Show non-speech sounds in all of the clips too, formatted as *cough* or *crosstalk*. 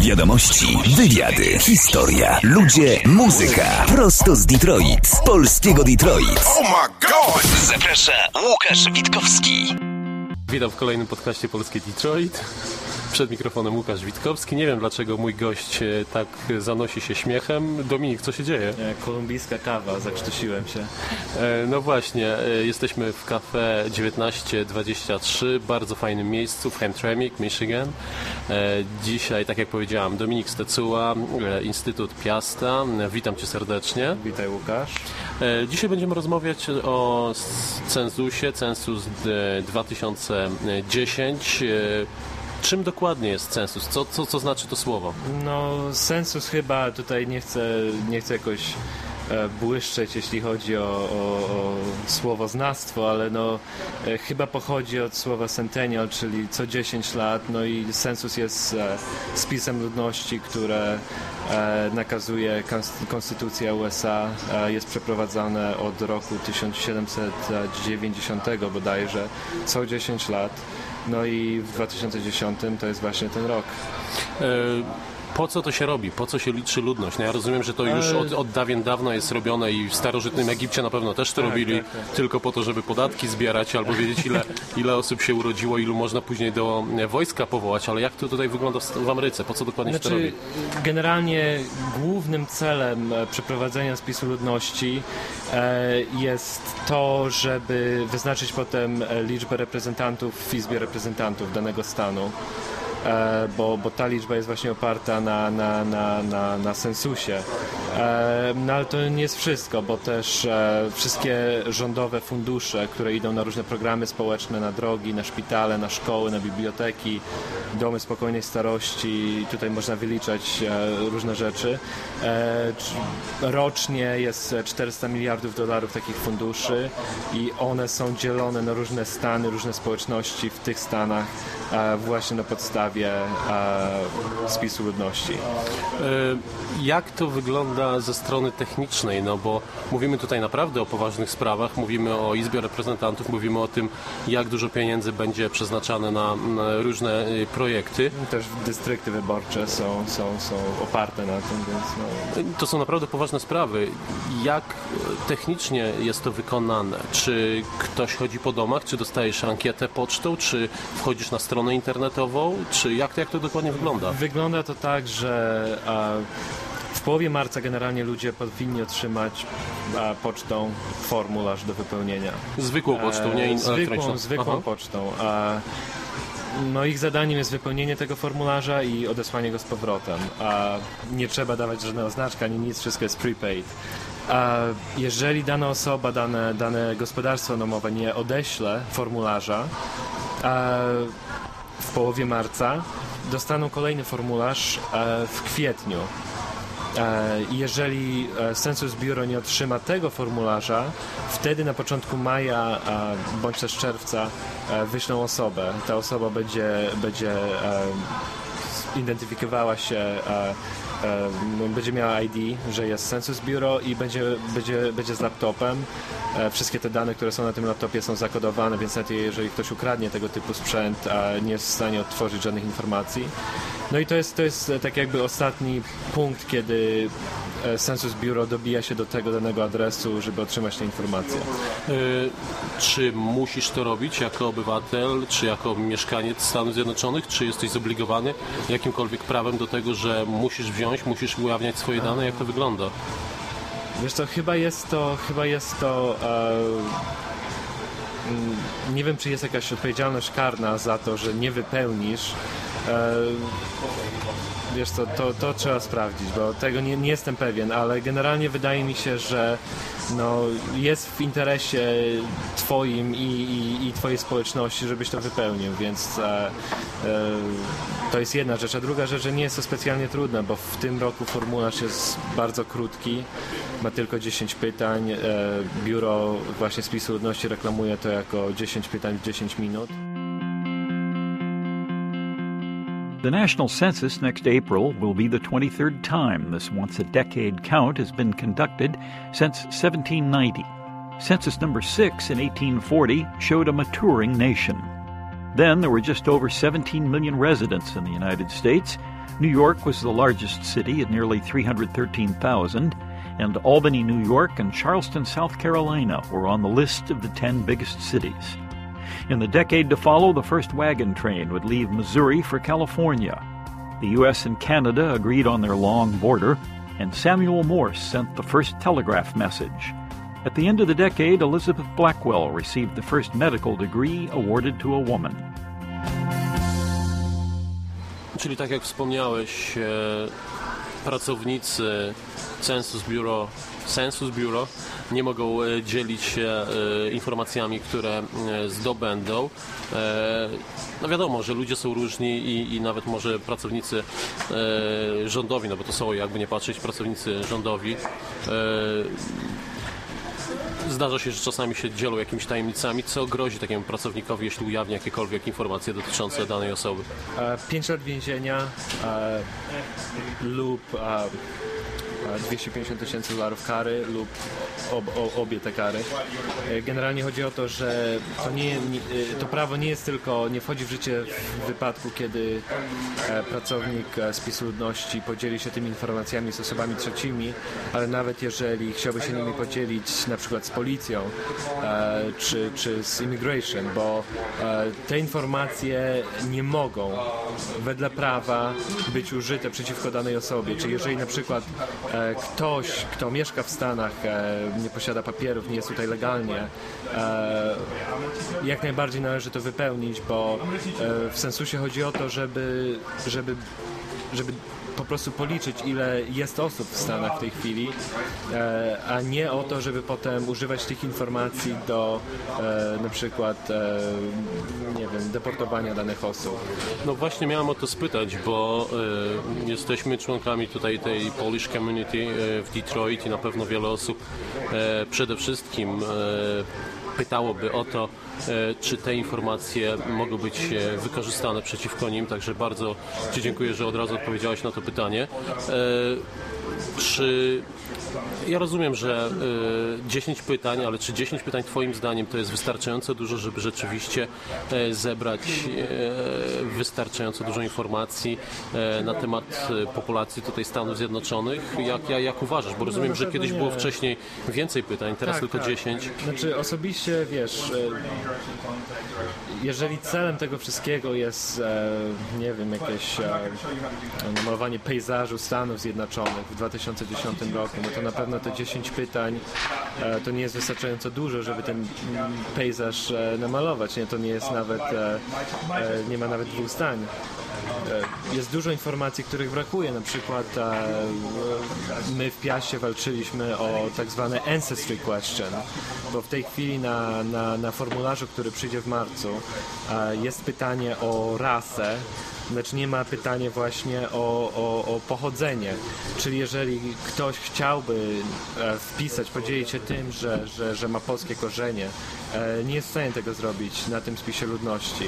Wiadomości, wywiady, historia, ludzie, muzyka. Prosto z Detroit, z polskiego Detroit. Oh my god! Zaprasza Łukasz Witkowski. Witam w kolejnym podcaście Polskie Detroit. Przed mikrofonem Łukasz Witkowski. Nie wiem dlaczego mój gość e, tak zanosi się śmiechem. Dominik, co się dzieje? Kolumbijska kawa, zakrztusiłem się. E, No właśnie, e, jesteśmy w kafe 1923, bardzo fajnym miejscu w Hamtramck, Michigan. Dzisiaj, tak jak powiedziałam, Dominik Stecuła, Instytut Piasta. Witam Cię serdecznie. Witaj Łukasz. Dzisiaj będziemy rozmawiać o cenzusie, census e, 2010. Czym dokładnie jest census? Co, co, co znaczy to słowo? No, sensus chyba tutaj nie chcę, nie chcę jakoś e, błyszczeć, jeśli chodzi o, o, o słowoznawstwo, ale no, e, chyba pochodzi od słowa centennial, czyli co 10 lat, no i sensus jest e, spisem ludności, które nakazuje konst- konstytucja USA, jest przeprowadzane od roku 1790 bodajże, co 10 lat. No i w 2010 to jest właśnie ten rok. Po co to się robi? Po co się liczy ludność? No ja rozumiem, że to już od, od dawien dawna jest robione i w starożytnym Egipcie na pewno też to robili tak, tak. tylko po to, żeby podatki zbierać albo wiedzieć ile, ile osób się urodziło, ilu można później do e, wojska powołać, ale jak to tutaj wygląda w- Ameryce? Po co dokładnie się to Znaczy, robi? generalnie głównym celem e, przeprowadzenia spisu ludności e, jest to, żeby wyznaczyć potem liczbę reprezentantów w Izbie Reprezentantów danego stanu. E, bo, bo ta liczba jest właśnie oparta na, na, na, na, na sensusie. E, no ale to nie jest wszystko, bo też e, wszystkie rządowe fundusze, które idą na różne programy społeczne, na drogi, na szpitale, na szkoły, na biblioteki, domy spokojnej starości, tutaj można wyliczać różne rzeczy. Rocznie jest e, 400 miliardów dolarów takich funduszy i one są dzielone na różne stany, różne społeczności w tych stanach właśnie na podstawie e, spisu ludności. E, Jak to wygląda ze strony technicznej? No bo mówimy tutaj naprawdę o poważnych sprawach, mówimy o Izbie Reprezentantów, mówimy o tym, jak dużo pieniędzy będzie przeznaczane na, różne e, projekty. Też dystrykty wyborcze są, są, są oparte na tym, więc no, To są naprawdę poważne sprawy. Jak technicznie jest to wykonane? Czy ktoś chodzi po domach, czy dostajesz ankietę pocztą, czy wchodzisz na stronę internetową, czy jak, jak to dokładnie wygląda? Wygląda to tak, że w połowie marca generalnie ludzie powinni otrzymać pocztą formularz do wypełnienia. Zwykłą pocztą, nie E, in- zwykłą, elektroniczną. zwykłą Aha. pocztą. No ich zadaniem jest wypełnienie tego formularza i odesłanie go z powrotem. A nie trzeba dawać żadnego znaczka ani nic, wszystko jest prepaid. A jeżeli dana osoba, dane, dane gospodarstwo domowe nie odeśle formularza w połowie marca, dostaną kolejny formularz e, w kwietniu. E, Jeżeli e, Census Bureau nie otrzyma tego formularza, wtedy na początku maja bądź też czerwca wyślą osobę. Ta osoba będzie, będzie identyfikowała się, będzie miała ID, że jest Census Bureau i będzie, będzie, będzie z laptopem. E, Wszystkie te dane, które są na tym laptopie są zakodowane, więc nawet jeżeli ktoś ukradnie tego typu sprzęt, a nie jest w stanie odtworzyć żadnych informacji. No i to jest, to jest e, tak jakby ostatni punkt, kiedy e, Census Bureau dobija się do tego danego adresu, żeby otrzymać te informacje. E, Czy musisz to robić jako obywatel, czy jako mieszkaniec Stanów Zjednoczonych, czy jesteś zobligowany jakimkolwiek prawem do tego, że musisz wziąć, musisz ujawniać swoje dane? Jak to wygląda? Wiesz co, chyba jest to, chyba jest to e, nie wiem, czy jest jakaś odpowiedzialność karna za to, że nie wypełnisz. E, wiesz co, to, to trzeba sprawdzić, bo tego nie, nie jestem pewien, ale generalnie wydaje mi się, że no, jest w interesie twoim i, i, i twojej społeczności, żebyś to wypełnił, więc e, e, to jest jedna rzecz. A druga rzecz, że nie jest to specjalnie trudne, bo w tym roku formularz jest bardzo krótki, ma tylko 10 pytań. E, biuro właśnie spisu ludności reklamuje to jako 10 pytań w 10 minut. The national census next April will be the 23rd time this once a decade count has been conducted since 1790. Census number 6 in 1840 showed a maturing nation. Then there were just over 17 million residents in the United States, New York was the largest city at nearly 313,000, and Albany, New York, and Charleston, South Carolina were on the list of the 10 biggest cities. In the decade to follow, the first wagon train would leave Missouri for California. The U.S. and Canada agreed on their long border, and Samuel Morse sent the first telegraph message. At the end of the decade, Elizabeth Blackwell received the first medical degree awarded to a woman. Czyli tak jak wspomniałeś, pracownicy Census Bureau, Census Bureau nie mogą e, dzielić się e, informacjami, które e, zdobędą. No wiadomo, że ludzie są różni i, i nawet może pracownicy rządowi, no bo to są jakby nie patrzeć pracownicy rządowi. E, Zdarza się, że czasami się dzielą jakimiś tajemnicami. Co grozi takiemu pracownikowi, jeśli ujawni jakiekolwiek informacje dotyczące danej osoby? 5 lat więzienia e, lub e, e, 250 tysięcy dolarów kary lub ob, o, obie te kary. E, Generalnie chodzi o to, że to, nie, e, to prawo nie jest tylko, nie wchodzi w życie w wypadku, kiedy e, pracownik spisu ludności podzieli się tymi informacjami z osobami trzecimi, ale nawet jeżeli chciałby się nimi podzielić na przykład z policją czy, czy z immigration, bo te informacje nie mogą wedle prawa być użyte przeciwko danej osobie. Czyli jeżeli na przykład ktoś, kto mieszka w Stanach, e, nie posiada papierów, nie jest tutaj legalnie, e, jak najbardziej należy to wypełnić, bo e, w sensusie chodzi o to, żeby, żeby, żeby po prostu policzyć, ile jest osób w Stanach w tej chwili, e, a nie o to, żeby potem używać tych informacji do e, na przykład, e, nie wiem, deportowania danych osób. No właśnie miałem o to spytać, bo jesteśmy członkami tutaj tej Polish Community w Detroit i na pewno wiele osób przede wszystkim pytałoby o to, czy te informacje mogą być e, wykorzystane przeciwko nim, także bardzo Ci dziękuję, że od razu odpowiedziałeś na to pytanie. E, czy ja rozumiem, że y, 10 pytań, ale czy 10 pytań Twoim zdaniem to jest wystarczająco dużo, żeby rzeczywiście e, zebrać e, wystarczająco dużo informacji e, na temat e, populacji tutaj Stanów Zjednoczonych? Jak, jak, jak uważasz? Bo rozumiem, że kiedyś było wcześniej więcej pytań, teraz tylko 10. Znaczy osobiście, wiesz, e, jeżeli celem tego wszystkiego jest, e, nie wiem, jakieś e, namalowanie pejzażu Stanów Zjednoczonych w 2010 roku, no to na pewno te 10 pytań e, to nie jest wystarczająco dużo, żeby ten mm, pejzaż namalować, nie? To nie jest nawet, e, e, nie ma nawet dwóch zdań. E, Jest dużo informacji, których brakuje. Na przykład e, my w Piaście walczyliśmy o tak zwane ancestry question, bo w tej chwili na, na, na formularzu, który przyjdzie w marcu, e, jest pytanie o rasę, lecz nie ma pytania właśnie o, o, o pochodzenie. Czyli jeżeli ktoś chciałby e, wpisać, podzielić się tym, że, że, że ma polskie korzenie, e, nie jest w stanie tego zrobić na tym spisie ludności.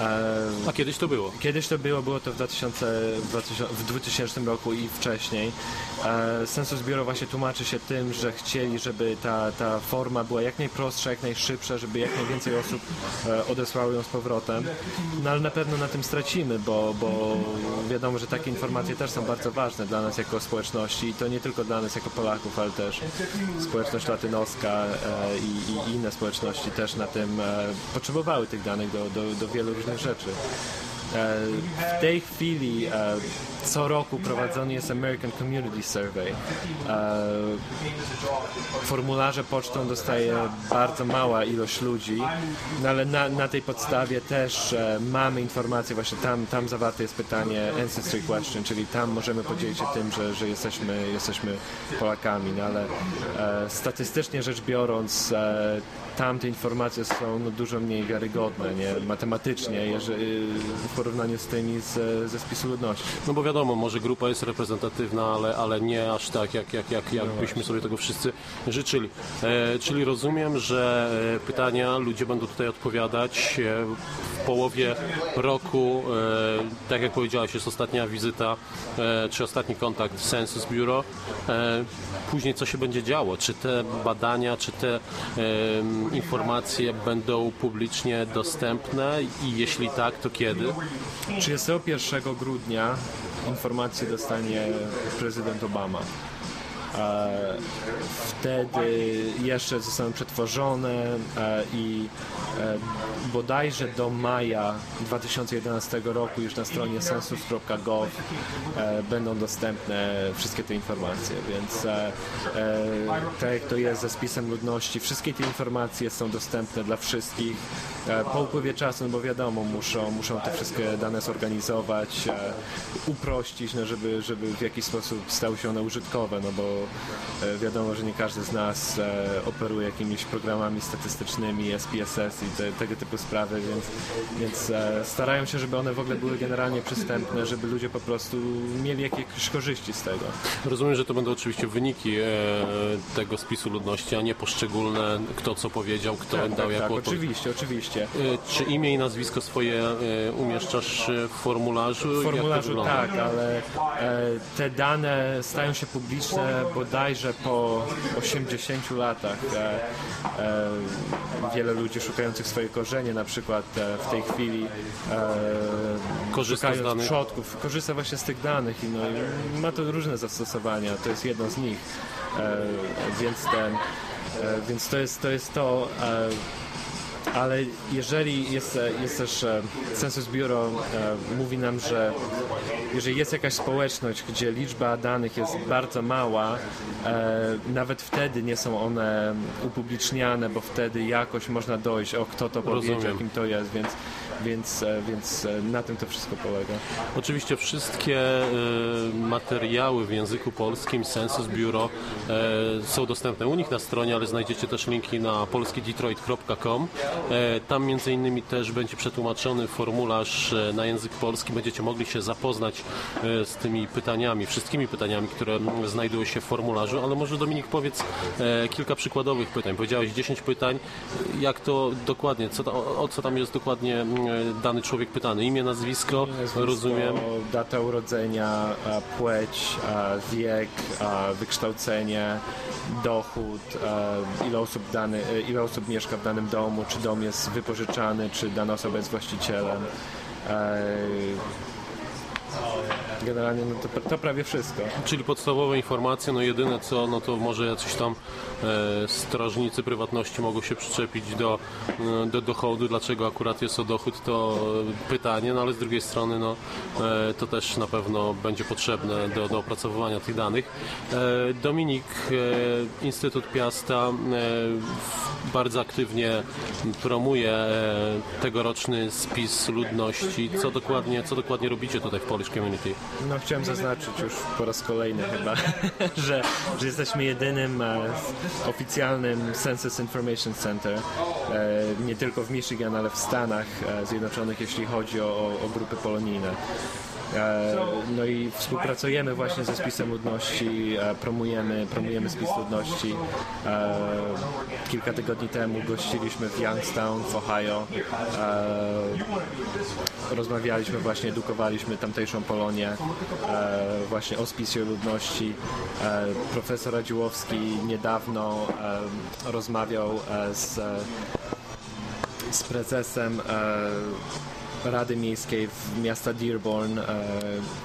E, A kiedyś to było. Kiedyś to było, było to w, 2000, w 2000, w 2000 roku i wcześniej. Census Bureau właśnie tłumaczy się tym, że chcieli, żeby ta, ta forma była jak najprostsza, jak najszybsza, żeby jak najwięcej osób odesłało ją z powrotem. No ale na pewno na tym stracimy, bo, bo wiadomo, że takie informacje też są bardzo ważne dla nas jako społeczności i to nie tylko dla nas jako Polaków, ale też społeczność latynoska e, i, i inne społeczności też na tym e, potrzebowały tych danych do, do, do wielu różnych rzeczy. E, W tej chwili co roku prowadzony jest American Community Survey. E, Formularze pocztą dostaje bardzo mała ilość ludzi, no ale na, na tej podstawie też e, mamy informacje, właśnie tam, tam zawarte jest pytanie Ancestry Question, czyli tam możemy podzielić się tym, że, że jesteśmy, jesteśmy Polakami, no ale e, statystycznie rzecz biorąc tam te informacje są no, dużo mniej wiarygodne, nie? matematycznie, jeżeli, w porównaniu z tymi z, ze spisu ludności. No bo wiadomo, może grupa jest reprezentatywna, ale, ale nie aż tak, jak, jak, jak, jak byśmy sobie tego wszyscy życzyli. E, czyli rozumiem, że e, pytania ludzie będą tutaj odpowiadać e, w połowie roku. E, tak jak powiedziałaś, jest ostatnia wizyta, e, czy ostatni kontakt z Census Bureau. E, później co się będzie działo? Czy te badania, czy te em, informacje będą publicznie dostępne i jeśli tak, to kiedy? 31 grudnia informacje dostanie prezydent Obama. E, wtedy jeszcze zostaną przetworzone e, i e, bodajże do maja 2011 roku już na stronie census.gov będą dostępne wszystkie te informacje, więc tak jak to jest ze spisem ludności, wszystkie te informacje są dostępne dla wszystkich. Po upływie czasu, no bo wiadomo, muszą, muszą te wszystkie dane zorganizować, uprościć, no żeby, żeby w jakiś sposób stały się one użytkowe, no bo E, wiadomo, że nie każdy z nas e, operuje jakimiś programami statystycznymi, SPSS i te, tego typu sprawy, więc, więc e, starają się, żeby one w ogóle były generalnie przystępne, żeby ludzie po prostu mieli jakieś korzyści z tego. Rozumiem, że to będą oczywiście wyniki tego spisu ludności, a nie poszczególne, kto co powiedział, kto tak, dał tak, jaką tak, oczywiście, oczywiście. Czy imię i nazwisko swoje umieszczasz w formularzu? W formularzu tak, ale te dane stają się publiczne bodajże po 80 latach e, e, wiele ludzi szukających swoje korzenie na przykład e, w tej chwili e, korzysta z danych. przodków, korzysta właśnie z tych danych i, no, i ma to różne zastosowania, to jest jedno z nich. E, więc ten, e, więc to jest to, jest to ale jeżeli jest, jest też Census Bureau mówi nam, że jeżeli jest jakaś społeczność, gdzie liczba danych jest bardzo mała, e, nawet wtedy nie są one upubliczniane, bo wtedy jakoś można dojść, o kto to powiedział, kim to jest, więc więc, e, więc e, na tym to wszystko polega. Oczywiście wszystkie e, materiały w języku polskim Census Bureau są dostępne u nich na stronie, ale znajdziecie też linki na polskidetroit.com. Tam między innymi też będzie przetłumaczony formularz na język polski. Będziecie mogli się zapoznać z tymi pytaniami, wszystkimi pytaniami, które znajdują się w formularzu, ale może Dominik powiedz kilka przykładowych pytań. Powiedziałeś 10 pytań. Jak to dokładnie, co, o, o co tam jest dokładnie dany człowiek pytany? Imię, nazwisko, nazwisko rozumiem. Data urodzenia, płeć, wiek, wykształcenie, dochód, ile osób, dany, ile osób mieszka w danym domu, czy dom jest wypożyczany, czy dana osoba jest właścicielem. Generalnie no to, to, prawie wszystko. Czyli podstawowe informacje, no jedyne co, no to może jacyś tam e, strażnicy prywatności mogą się przyczepić do, e, do dochodu, dlaczego akurat jest o dochód, to pytanie, no ale z drugiej strony no, e, to też na pewno będzie potrzebne do, do opracowywania tych danych. E, Dominik, e, Instytut Piasta e, bardzo aktywnie promuje tegoroczny spis ludności. Co dokładnie, co dokładnie robicie tutaj w Polish Community? No chciałem zaznaczyć już po raz kolejny chyba, *laughs* że, że jesteśmy jedynym e, oficjalnym Census Information Center, e, nie tylko w Michigan, ale w Stanach e, Zjednoczonych, jeśli chodzi o, o grupy polonijne. E, no i współpracujemy właśnie ze spisem ludności, e, promujemy, promujemy spis ludności. E, kilka tygodni temu gościliśmy w Youngstown w Ohio. Rozmawialiśmy właśnie, edukowaliśmy tamtejszą Polonię właśnie o spisie ludności. Profesor Radziłowski niedawno rozmawiał z, z prezesem Rady Miejskiej w miasta Dearborn e,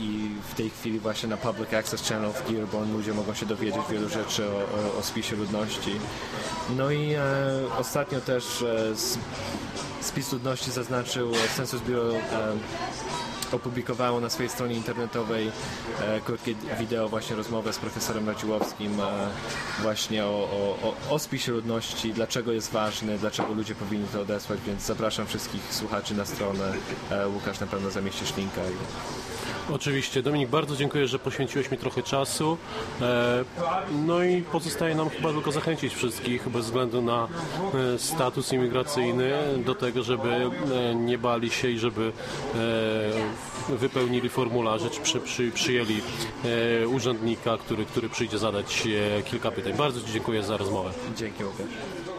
i w tej chwili właśnie na Public Access Channel w Dearborn ludzie mogą się dowiedzieć wielu rzeczy o, o, o spisie ludności. No i e, ostatnio też e, spis ludności zaznaczył Census Bureau opublikowało na swojej stronie internetowej e, krótkie wideo, właśnie rozmowę z profesorem Radziłowskim e, właśnie o, o, o, spisie ludności, dlaczego jest ważny, dlaczego ludzie powinni to odesłać, więc zapraszam wszystkich słuchaczy na stronę. E, Łukasz na pewno zamieścisz linka. Oczywiście. Dominik, bardzo dziękuję, że poświęciłeś mi trochę czasu. No i pozostaje nam chyba tylko zachęcić wszystkich, bez względu na status imigracyjny, do tego, żeby nie bali się i żeby wypełnili formularze, czy przy, przy, przyjęli urzędnika, który, który przyjdzie zadać kilka pytań. Bardzo Ci dziękuję za rozmowę. Dzięki, Łukasz.